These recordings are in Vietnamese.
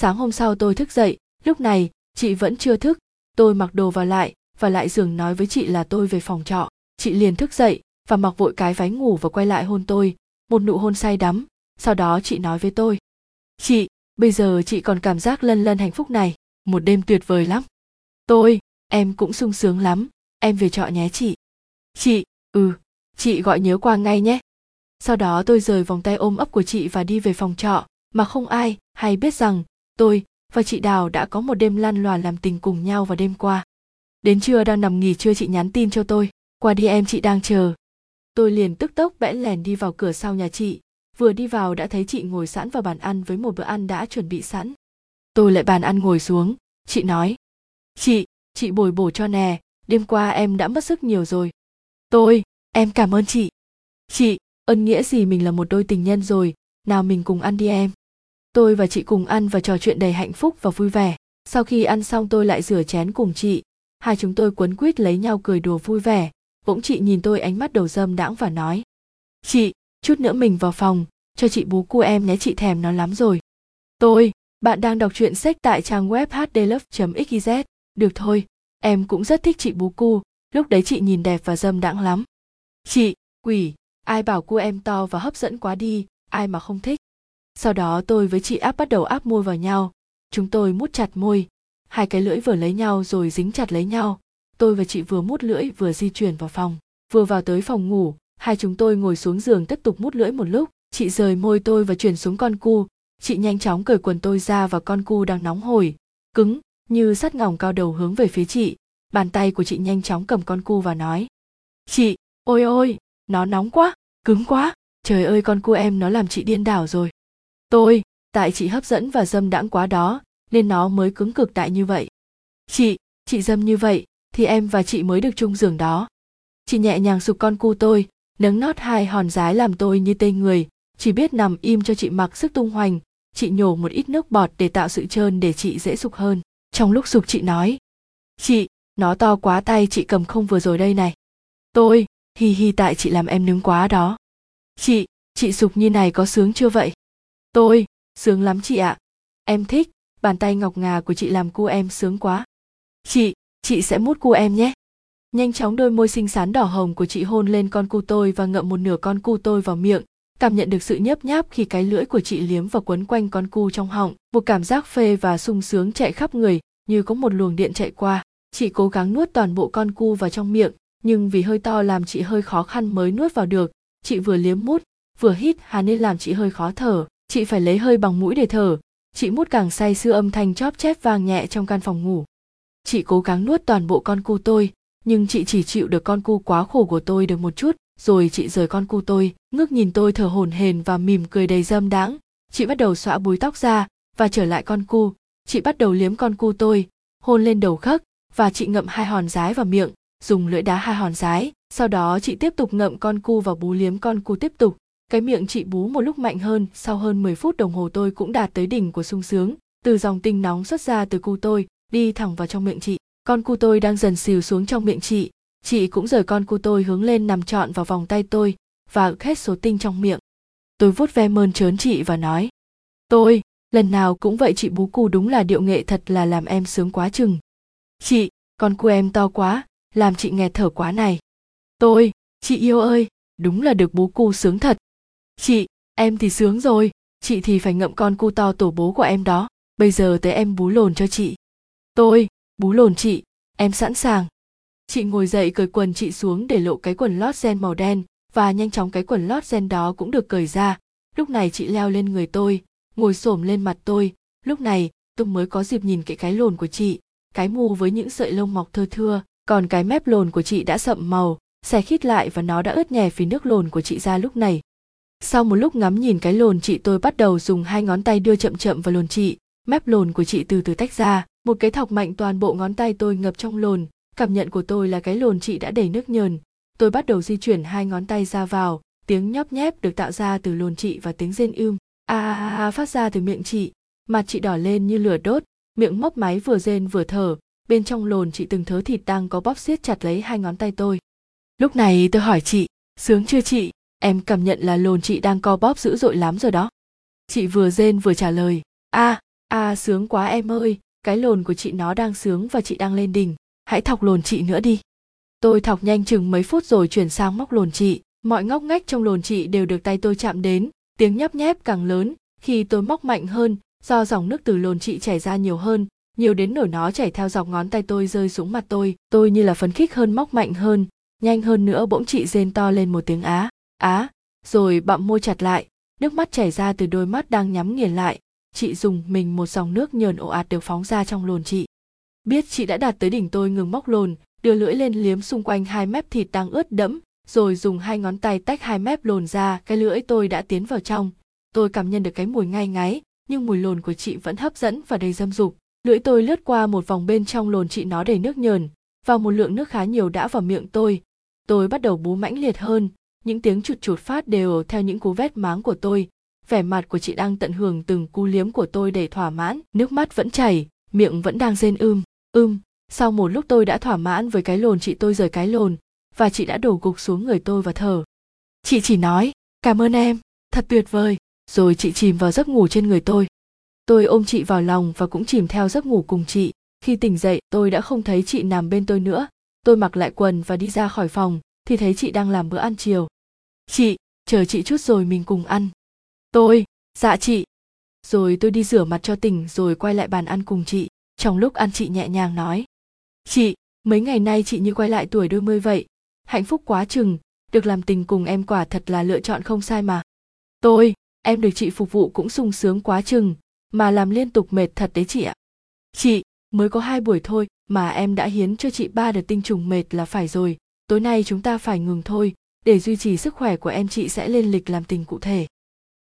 sáng hôm sau tôi thức dậy, lúc này, chị vẫn chưa thức. Tôi mặc đồ vào lại, và lại giường nói với chị là tôi về phòng trọ. Chị liền thức dậy, và mặc vội cái váy ngủ và quay lại hôn tôi. Một nụ hôn say đắm. Sau đó chị nói với tôi. Chị, bây giờ chị còn cảm giác lân lân hạnh phúc này. Một đêm tuyệt vời lắm. Tôi, em cũng sung sướng lắm. Em về trọ nhé chị. Chị ừ chị gọi nhớ qua ngay nhé. Sau đó tôi rời vòng tay ôm ấp của chị và đi về phòng trọ. Mà không ai hay biết rằng tôi và chị đào đã có một đêm lăn lòa làm tình cùng nhau vào đêm qua. Đến trưa đang nằm nghỉ trưa chị nhắn tin cho tôi. Qua đi em, chị đang chờ. Tôi liền tức tốc bẽn lèn đi vào cửa sau nhà chị. Vừa đi vào đã thấy chị ngồi sẵn vào bàn ăn với một bữa ăn đã chuẩn bị sẵn. Tôi lại bàn ăn ngồi xuống. Chị nói, chị chị bồi bổ cho nè. Đêm qua em đã mất sức nhiều rồi. Tôi, em cảm ơn chị. Chị, ơn nghĩa gì mình là một đôi tình nhân rồi. Nào mình cùng ăn đi em tôi và chị cùng ăn và trò chuyện đầy hạnh phúc và vui vẻ. Sau khi ăn xong tôi lại rửa chén cùng chị. Hai chúng tôi quấn quýt lấy nhau cười đùa vui vẻ. Bỗng chị nhìn tôi ánh mắt đầu dâm đãng và nói, chị, chút nữa mình vào phòng. Cho chị bú cu em nhé, chị thèm nó lắm rồi. Tôi, bạn đang đọc truyện sách tại trang web hdlove xyz được thôi, em cũng rất thích chị bú cu. Lúc đấy chị nhìn đẹp và dâm đãng lắm. Chị, quỷ, ai bảo cu em to và hấp dẫn quá đi, ai mà không thích? Sau đó tôi với chị áp bắt đầu áp môi vào nhau. Chúng tôi mút chặt môi. Hai cái lưỡi vừa lấy nhau rồi dính chặt lấy nhau. Tôi và chị vừa mút lưỡi vừa di chuyển vào phòng. Vừa vào tới phòng ngủ, hai chúng tôi ngồi xuống giường tiếp tục mút lưỡi một lúc. Chị rời môi tôi và chuyển xuống con cu. Chị nhanh chóng cởi quần tôi ra và con cu đang nóng hổi. Cứng, như sắt ngỏng cao đầu hướng về phía chị. Bàn tay của chị nhanh chóng cầm con cu và nói. Chị, ôi ôi, nó nóng quá, cứng quá. Trời ơi con cu em nó làm chị điên đảo rồi tôi, tại chị hấp dẫn và dâm đãng quá đó, nên nó mới cứng cực tại như vậy. Chị chị dâm như vậy, thì em và chị mới được chung giường đó. Chị nhẹ nhàng sụp con cu tôi, nấng nót hai hòn rái làm tôi như tê người. Chỉ biết nằm im cho chị mặc sức tung hoành, chị nhổ một ít nước bọt để tạo sự trơn để chị dễ sụp hơn. Trong lúc sụp chị nói, chị, nó to quá tay chị cầm không vừa rồi đây này. Tôi, hi hi tại chị làm em nướng quá đó. Chị chị sụp như này có sướng chưa vậy? Tôi, sướng lắm chị ạ. Em thích, bàn tay ngọc ngà của chị làm cu em sướng quá. Chị chị sẽ mút cu em nhé. Nhanh chóng đôi môi xinh xắn đỏ hồng của chị hôn lên con cu tôi và ngậm một nửa con cu tôi vào miệng, cảm nhận được sự nhấp nháp khi cái lưỡi của chị liếm và quấn quanh con cu trong họng, một cảm giác phê và sung sướng chạy khắp người, như có một luồng điện chạy qua. Chị cố gắng nuốt toàn bộ con cu vào trong miệng, nhưng vì hơi to làm chị hơi khó khăn mới nuốt vào được, chị vừa liếm mút, vừa hít hà nên làm chị hơi khó thở chị phải lấy hơi bằng mũi để thở. Chị mút càng say sưa âm thanh chóp chép vang nhẹ trong căn phòng ngủ. Chị cố gắng nuốt toàn bộ con cu tôi, nhưng chị chỉ chịu được con cu quá khổ của tôi được một chút, rồi chị rời con cu tôi, ngước nhìn tôi thở hổn hển và mỉm cười đầy dâm đãng. Chị bắt đầu xõa búi tóc ra và trở lại con cu. Chị bắt đầu liếm con cu tôi, hôn lên đầu khắc và chị ngậm hai hòn rái vào miệng, dùng lưỡi đá hai hòn rái. Sau đó chị tiếp tục ngậm con cu và bú liếm con cu tiếp tục cái miệng chị bú một lúc mạnh hơn, sau hơn 10 phút đồng hồ tôi cũng đạt tới đỉnh của sung sướng. Từ dòng tinh nóng xuất ra từ cu tôi, đi thẳng vào trong miệng chị. Con cu tôi đang dần xìu xuống trong miệng chị. Chị cũng rời con cu tôi hướng lên nằm trọn vào vòng tay tôi và hết số tinh trong miệng. Tôi vuốt ve mơn trớn chị và nói, tôi, lần nào cũng vậy chị bú cu đúng là điệu nghệ thật là làm em sướng quá chừng. Chị, con cu em to quá, làm chị nghẹt thở quá này. Tôi, chị yêu ơi, đúng là được bú cu sướng thật chị, em thì sướng rồi. Chị thì phải ngậm con cu to tổ bố của em đó. Bây giờ tới em bú lồn cho chị. Tôi, bú lồn chị. Em sẵn sàng. Chị ngồi dậy cởi quần chị xuống để lộ cái quần lót gen màu đen, và nhanh chóng cái quần lót gen đó cũng được cởi ra. Lúc này chị leo lên người tôi, ngồi xổm lên mặt tôi. Lúc này, tôi mới có dịp nhìn cái cái lồn của chị, cái mù với những sợi lông mọc thưa thưa. Còn cái mép lồn của chị đã sậm màu, xẻ khít lại và nó đã ướt nhè vì nước lồn của chị ra lúc này sau một lúc ngắm nhìn cái lồn, chị tôi bắt đầu dùng hai ngón tay đưa chậm chậm vào lồn chị, mép lồn của chị từ từ tách ra. Một cái thọc mạnh toàn bộ ngón tay tôi ngập trong lồn. Cảm nhận của tôi là cái lồn chị đã đầy nước nhờn. Tôi bắt đầu di chuyển hai ngón tay ra vào, tiếng nhóp nhép được tạo ra từ lồn chị và tiếng rên ưm a a a phát ra từ miệng chị. Mặt chị đỏ lên như lửa đốt, miệng mấp máy vừa rên vừa thở. Bên trong lồn chị từng thớ thịt đang có bóp siết chặt lấy hai ngón tay tôi. Lúc này tôi hỏi chị, sướng chưa chị? Em cảm nhận là lồn chị đang co bóp dữ dội lắm rồi đó. Chị vừa rên vừa trả lời a à, à sướng quá em ơi cái lồn của chị nó đang sướng và chị đang lên đỉnh hãy thọc lồn chị nữa đi. Tôi thọc nhanh chừng mấy phút rồi chuyển sang móc lồn chị. Mọi ngóc ngách trong lồn chị đều được tay tôi chạm đến tiếng nhấp nhép càng lớn khi tôi móc mạnh hơn do dòng nước từ lồn chị chảy ra nhiều hơn nhiều đến nổi nó chảy theo dọc ngón tay tôi rơi xuống mặt tôi. Tôi như là phấn khích hơn móc mạnh hơn nhanh hơn nữa bỗng chị rên to lên một tiếng á á, rồi bặm môi chặt lại, nước mắt chảy ra từ đôi mắt đang nhắm nghiền lại. Chị dùng mình một dòng nước nhờn ồ ạt đều phóng ra trong lồn chị. Biết chị đã đạt tới đỉnh tôi ngừng móc lồn, đưa lưỡi lên liếm xung quanh hai mép thịt đang ướt đẫm, rồi dùng hai ngón tay tách hai mép lồn ra, cái lưỡi tôi đã tiến vào trong. Tôi cảm nhận được cái mùi ngai ngáy, nhưng mùi lồn của chị vẫn hấp dẫn và đầy dâm dục. Lưỡi tôi lướt qua một vòng bên trong lồn chị nó đầy nước nhờn. Và một lượng nước khá nhiều đã vào miệng tôi. Tôi bắt đầu bú mãnh liệt hơn những tiếng chụt chụt phát đều theo những cú vét máng của tôi. Vẻ mặt của chị đang tận hưởng từng cú liếm của tôi để thỏa mãn. Nước mắt vẫn chảy, miệng vẫn đang rên ưm ưm. Sau một lúc tôi đã thỏa mãn với cái lồn, chị tôi rời cái lồn, và chị đã đổ gục xuống người tôi và thở. Chị chỉ nói, cảm ơn em, thật tuyệt vời. Rồi chị chìm vào giấc ngủ trên người tôi. Tôi ôm chị vào lòng và cũng chìm theo giấc ngủ cùng chị. Khi tỉnh dậy, tôi đã không thấy chị nằm bên tôi nữa. Tôi mặc lại quần và đi ra khỏi phòng thì thấy chị đang làm bữa ăn chiều. Chị, chờ chị chút rồi mình cùng ăn. Tôi dạ chị. Rồi tôi đi rửa mặt cho tỉnh rồi quay lại bàn ăn cùng chị. Trong lúc ăn chị nhẹ nhàng nói. Chị, mấy ngày nay chị như quay lại tuổi đôi mươi vậy. Hạnh phúc quá chừng. Được làm tình cùng em quả thật là lựa chọn không sai mà. Tôi, em được chị phục vụ cũng sung sướng quá chừng. Mà làm liên tục mệt thật đấy chị ạ. Chị, mới có hai buổi thôi mà em đã hiến cho chị ba đợt tinh trùng mệt là phải rồi tối nay chúng ta phải ngừng thôi, để duy trì sức khỏe của em chị sẽ lên lịch làm tình cụ thể.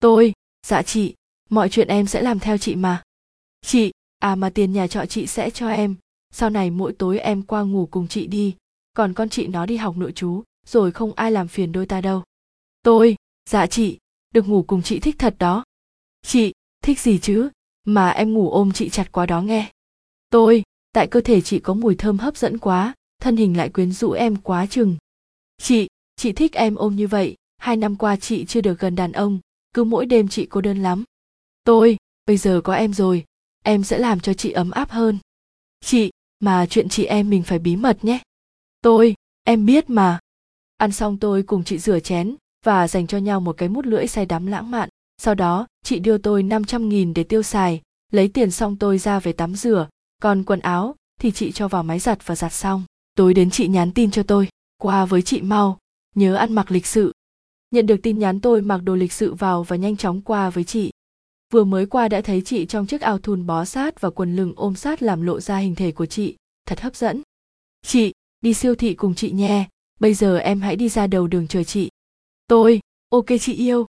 Tôi dạ chị, mọi chuyện em sẽ làm theo chị mà. Chị à mà tiền nhà trọ chị sẽ cho em. Sau này mỗi tối em qua ngủ cùng chị đi, còn con chị nó đi học nội chú rồi không ai làm phiền đôi ta đâu. Tôi dạ chị, được ngủ cùng chị thích thật đó. Chị, thích gì chứ? Mà em ngủ ôm chị chặt quá đó nghe. Tôi, tại cơ thể chị có mùi thơm hấp dẫn quá thân hình lại quyến rũ em quá chừng. Chị chị thích em ôm như vậy, hai năm qua chị chưa được gần đàn ông, cứ mỗi đêm chị cô đơn lắm. Tôi, bây giờ có em rồi, em sẽ làm cho chị ấm áp hơn. Chị, mà chuyện chị em mình phải bí mật nhé. Tôi, em biết mà. Ăn xong tôi cùng chị rửa chén và dành cho nhau một cái mút lưỡi say đắm lãng mạn. Sau đó, chị đưa tôi 500 nghìn để tiêu xài, lấy tiền xong tôi ra về tắm rửa, còn quần áo thì chị cho vào máy giặt và giặt xong tối đến chị nhắn tin cho tôi. Qua với chị mau, nhớ ăn mặc lịch sự. Nhận được tin nhắn tôi mặc đồ lịch sự vào và nhanh chóng qua với chị. Vừa mới qua đã thấy chị trong chiếc áo thun bó sát và quần lưng ôm sát làm lộ ra hình thể của chị. Thật hấp dẫn. Chị, đi siêu thị cùng chị nhé. Bây giờ em hãy đi ra đầu đường chờ chị. Tôi, ok chị yêu.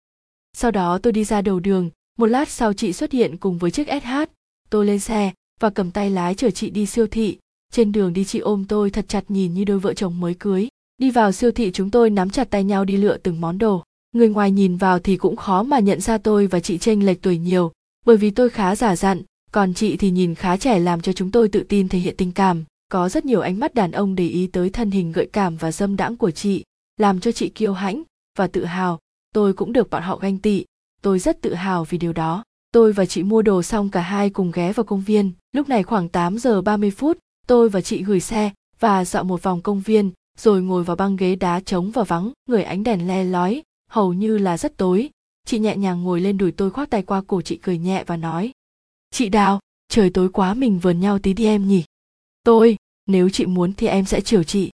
Sau đó tôi đi ra đầu đường. Một lát sau chị xuất hiện cùng với chiếc sh tôi lên xe và cầm tay lái chở chị đi siêu thị trên đường đi chị ôm tôi thật chặt nhìn như đôi vợ chồng mới cưới. Đi vào siêu thị chúng tôi nắm chặt tay nhau đi lựa từng món đồ. Người ngoài nhìn vào thì cũng khó mà nhận ra tôi và chị chênh lệch tuổi nhiều. Bởi vì tôi khá giả dặn, còn chị thì nhìn khá trẻ làm cho chúng tôi tự tin thể hiện tình cảm. Có rất nhiều ánh mắt đàn ông để ý tới thân hình, gợi cảm và dâm đãng của chị, làm cho chị kiêu hãnh và tự hào. Tôi cũng được bọn họ ganh tị. Tôi rất tự hào vì điều đó. Tôi và chị mua đồ xong cả hai cùng ghé vào công viên. Lúc này khoảng 8 giờ 30 phút tôi và chị gửi xe và dạo một vòng công viên, rồi ngồi vào băng ghế đá trống và vắng, người ánh đèn le lói, hầu như là rất tối. Chị nhẹ nhàng ngồi lên đùi tôi khoác tay qua cổ chị cười nhẹ và nói, chị đào, trời tối quá mình vườn nhau tí đi em nhỉ. Tôi, nếu chị muốn thì em sẽ chiều chị.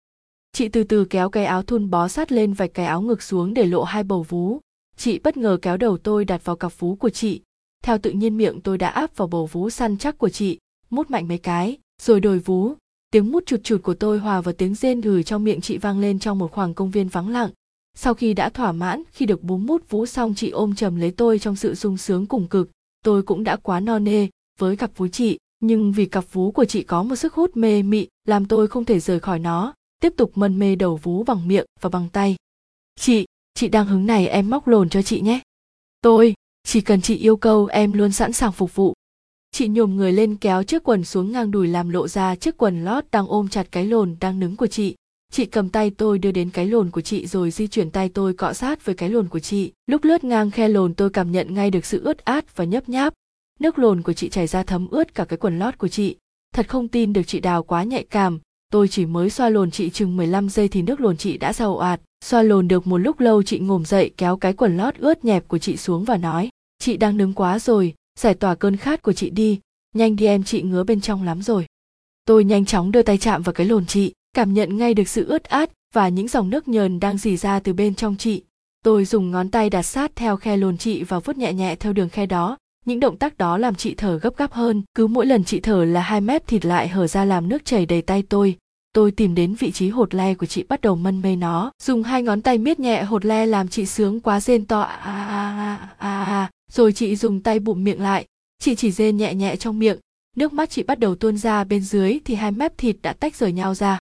Chị từ từ kéo cái áo thun bó sát lên vạch cái áo ngực xuống để lộ hai bầu vú. Chị bất ngờ kéo đầu tôi đặt vào cặp vú của chị. Theo tự nhiên miệng tôi đã áp vào bầu vú săn chắc của chị, mút mạnh mấy cái rồi đổi vú. Tiếng mút chụt chụt của tôi hòa vào tiếng rên gửi trong miệng chị vang lên trong một khoảng công viên vắng lặng. Sau khi đã thỏa mãn, khi được bú mút vú xong chị ôm chầm lấy tôi trong sự sung sướng cùng cực. Tôi cũng đã quá no nê với cặp vú chị, nhưng vì cặp vú của chị có một sức hút mê mị, làm tôi không thể rời khỏi nó, tiếp tục mân mê đầu vú bằng miệng và bằng tay. Chị chị đang hứng này em móc lồn cho chị nhé. Tôi, chỉ cần chị yêu cầu em luôn sẵn sàng phục vụ chị nhồm người lên kéo chiếc quần xuống ngang đùi làm lộ ra chiếc quần lót đang ôm chặt cái lồn đang nứng của chị. Chị cầm tay tôi đưa đến cái lồn của chị rồi di chuyển tay tôi cọ sát với cái lồn của chị. Lúc lướt ngang khe lồn tôi cảm nhận ngay được sự ướt át và nhấp nháp. Nước lồn của chị chảy ra thấm ướt cả cái quần lót của chị. Thật không tin được chị đào quá nhạy cảm. Tôi chỉ mới xoa lồn chị chừng 15 giây thì nước lồn chị đã ra ồ ạt. Xoa lồn được một lúc lâu chị ngồm dậy kéo cái quần lót ướt nhẹp của chị xuống và nói, chị đang nướng quá rồi giải tỏa cơn khát của chị đi, nhanh đi em, chị ngứa bên trong lắm rồi. Tôi nhanh chóng đưa tay chạm vào cái lồn chị, cảm nhận ngay được sự ướt át và những dòng nước nhờn đang dì ra từ bên trong chị. Tôi dùng ngón tay đặt sát theo khe lồn chị và vuốt nhẹ nhẹ theo đường khe đó. Những động tác đó làm chị thở gấp gáp hơn. Cứ mỗi lần chị thở là hai mép thịt lại hở ra làm nước chảy đầy tay tôi. Tôi tìm đến vị trí hột le của chị bắt đầu mân mê nó. Dùng hai ngón tay miết nhẹ hột le làm chị sướng quá rên to a a a a rồi chị dùng tay bụm miệng lại. Chị chỉ rên nhẹ nhẹ trong miệng. Nước mắt chị bắt đầu tuôn ra bên dưới thì hai mép thịt đã tách rời nhau ra.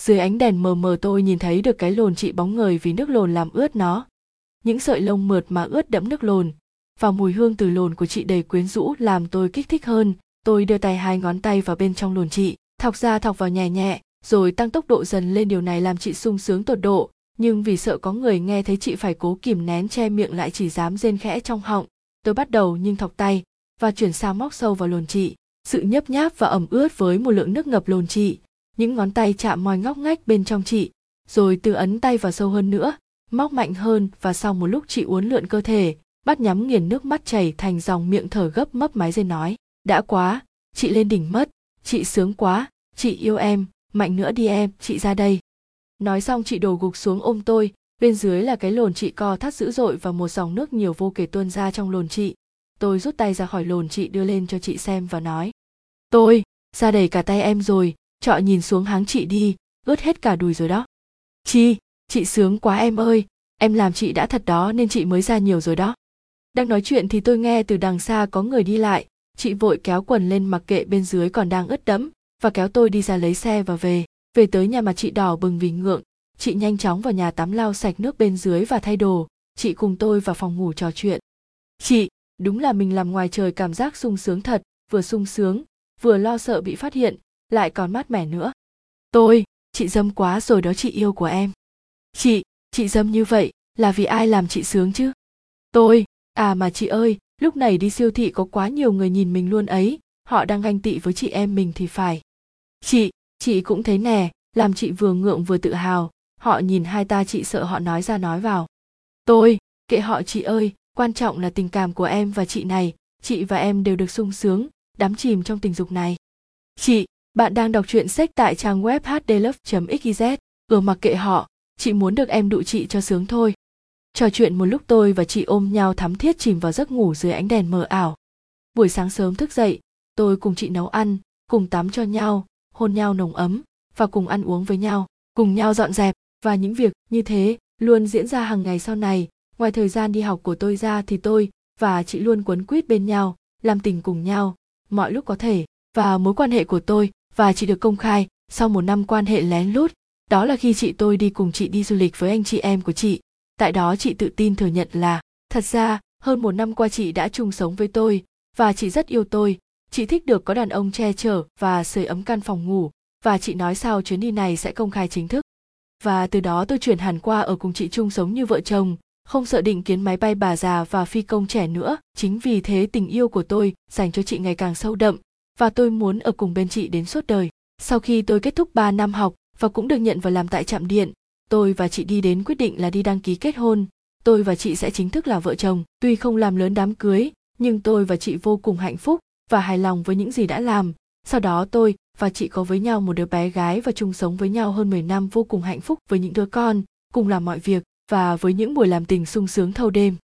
Dưới ánh đèn mờ mờ tôi nhìn thấy được cái lồn chị bóng ngời vì nước lồn làm ướt nó. Những sợi lông mượt mà ướt đẫm nước lồn. Và mùi hương từ lồn của chị đầy quyến rũ làm tôi kích thích hơn. Tôi đưa tay hai ngón tay vào bên trong lồn chị, thọc ra thọc vào nhẹ nhẹ, rồi tăng tốc độ dần lên điều này làm chị sung sướng tột độ. Nhưng vì sợ có người nghe thấy chị phải cố kìm nén che miệng lại chỉ dám rên khẽ trong họng tôi bắt đầu nhưng thọc tay và chuyển sang móc sâu vào lồn chị. Sự nhấp nháp và ẩm ướt với một lượng nước ngập lồn chị. Những ngón tay chạm moi ngóc ngách bên trong chị, rồi từ ấn tay vào sâu hơn nữa, móc mạnh hơn và sau một lúc chị uốn lượn cơ thể, bắt nhắm nghiền nước mắt chảy thành dòng miệng thở gấp mấp máy dây nói, đã quá, chị lên đỉnh mất, chị sướng quá, chị yêu em, mạnh nữa đi em, chị ra đây. Nói xong chị đổ gục xuống ôm tôi bên dưới là cái lồn chị co thắt dữ dội và một dòng nước nhiều vô kể tuôn ra trong lồn chị. Tôi rút tay ra khỏi lồn chị đưa lên cho chị xem và nói. Tôi, ra đầy cả tay em rồi, trọ nhìn xuống háng chị đi, ướt hết cả đùi rồi đó. Chi, chị sướng quá em ơi, em làm chị đã thật đó nên chị mới ra nhiều rồi đó. Đang nói chuyện thì tôi nghe từ đằng xa có người đi lại, chị vội kéo quần lên mặc kệ bên dưới còn đang ướt đẫm và kéo tôi đi ra lấy xe và về. Về tới nhà mà chị đỏ bừng vì ngượng chị nhanh chóng vào nhà tắm lau sạch nước bên dưới và thay đồ. Chị cùng tôi vào phòng ngủ trò chuyện. Chị, đúng là mình làm ngoài trời cảm giác sung sướng thật, vừa sung sướng, vừa lo sợ bị phát hiện, lại còn mát mẻ nữa. Tôi, chị dâm quá rồi đó chị yêu của em. Chị chị dâm như vậy là vì ai làm chị sướng chứ? Tôi à mà chị ơi, lúc này đi siêu thị có quá nhiều người nhìn mình luôn ấy, họ đang ganh tị với chị em mình thì phải. Chị chị cũng thấy nè, làm chị vừa ngượng vừa tự hào họ nhìn hai ta chị sợ họ nói ra nói vào. Tôi, kệ họ chị ơi, quan trọng là tình cảm của em và chị này, chị và em đều được sung sướng, đắm chìm trong tình dục này. Chị, bạn đang đọc truyện sách tại trang web hdlove.xyz ừ mặc kệ họ, chị muốn được em đụ chị cho sướng thôi. Trò chuyện một lúc tôi và chị ôm nhau thắm thiết chìm vào giấc ngủ dưới ánh đèn mờ ảo. Buổi sáng sớm thức dậy, tôi cùng chị nấu ăn, cùng tắm cho nhau, hôn nhau nồng ấm, và cùng ăn uống với nhau, cùng nhau dọn dẹp và những việc như thế luôn diễn ra hàng ngày sau này. Ngoài thời gian đi học của tôi ra thì tôi và chị luôn quấn quýt bên nhau, làm tình cùng nhau, mọi lúc có thể. Và mối quan hệ của tôi và chị được công khai sau một năm quan hệ lén lút. Đó là khi chị tôi đi cùng chị đi du lịch với anh chị em của chị. Tại đó chị tự tin thừa nhận là, thật ra, hơn một năm qua chị đã chung sống với tôi và chị rất yêu tôi. Chị thích được có đàn ông che chở và sưởi ấm căn phòng ngủ. Và chị nói sau chuyến đi này sẽ công khai chính thức và từ đó tôi chuyển hẳn qua ở cùng chị chung sống như vợ chồng, không sợ định kiến máy bay bà già và phi công trẻ nữa. Chính vì thế tình yêu của tôi dành cho chị ngày càng sâu đậm, và tôi muốn ở cùng bên chị đến suốt đời. Sau khi tôi kết thúc 3 năm học và cũng được nhận vào làm tại trạm điện, tôi và chị đi đến quyết định là đi đăng ký kết hôn. Tôi và chị sẽ chính thức là vợ chồng. Tuy không làm lớn đám cưới, nhưng tôi và chị vô cùng hạnh phúc và hài lòng với những gì đã làm sau đó tôi và chị có với nhau một đứa bé gái và chung sống với nhau hơn 10 năm vô cùng hạnh phúc với những đứa con, cùng làm mọi việc và với những buổi làm tình sung sướng thâu đêm.